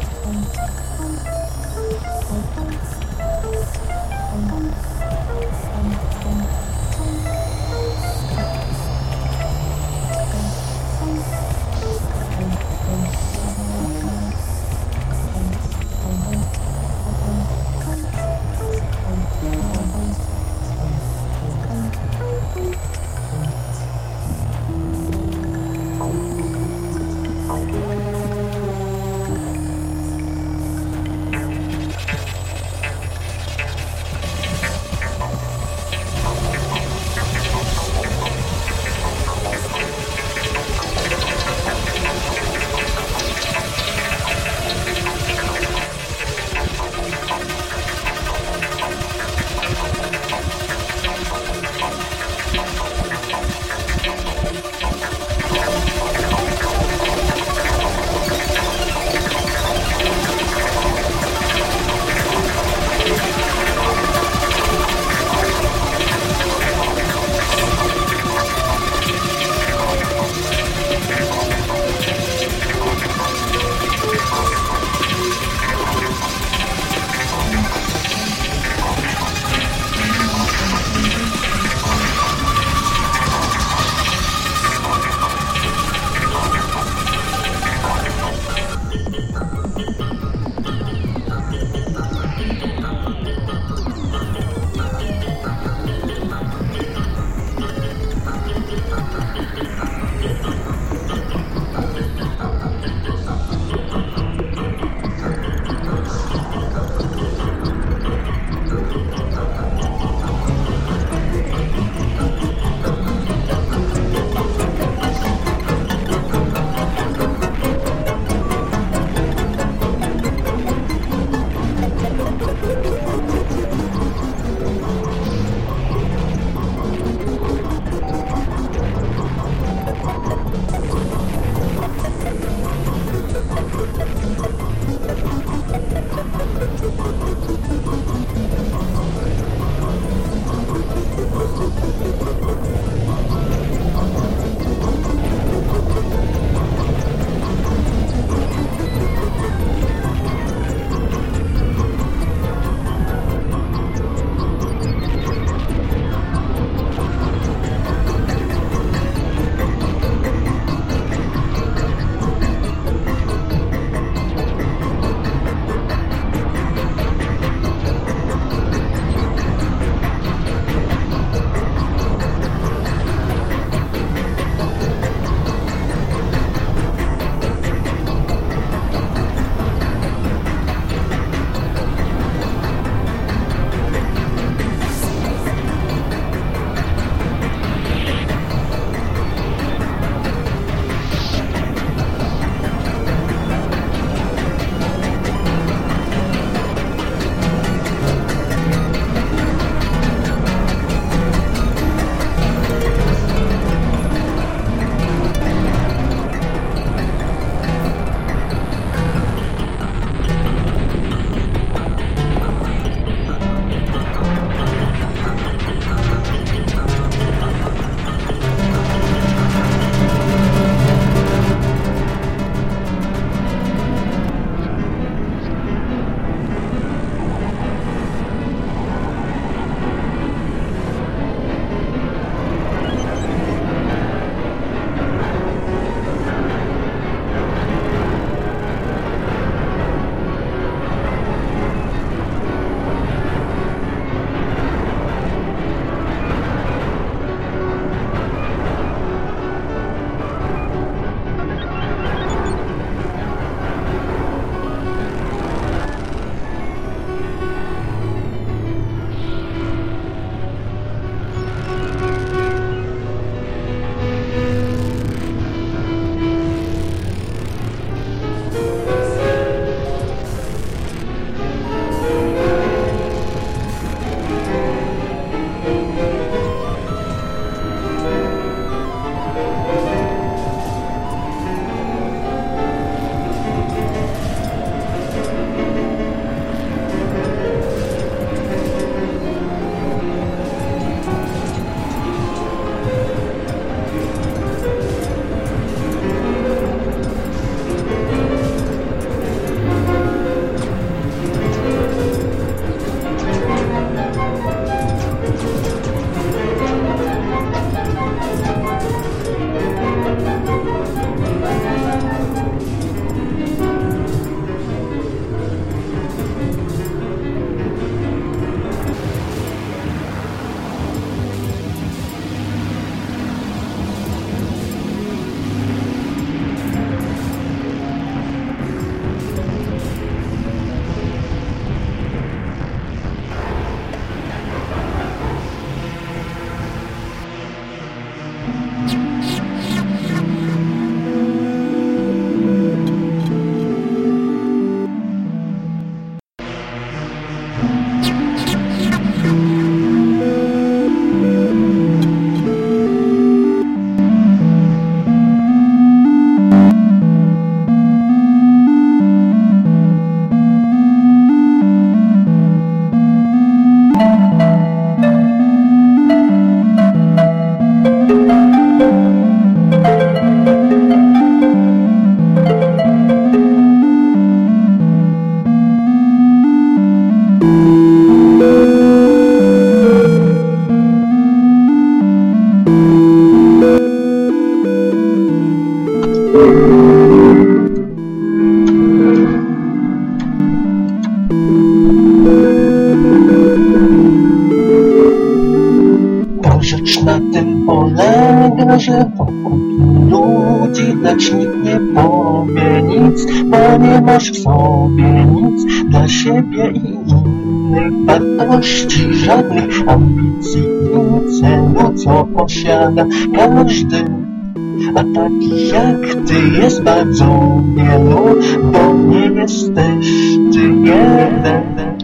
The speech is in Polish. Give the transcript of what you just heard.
Thank you. Polega się wokół ludzi, lecz nikt nie powie nic, bo nie masz w sobie nic dla siebie i innych wartości, żadnych ambicji i celu, co posiada każdy. A takich jak ty jest bardzo wielu, bo nie jesteś ty jeden.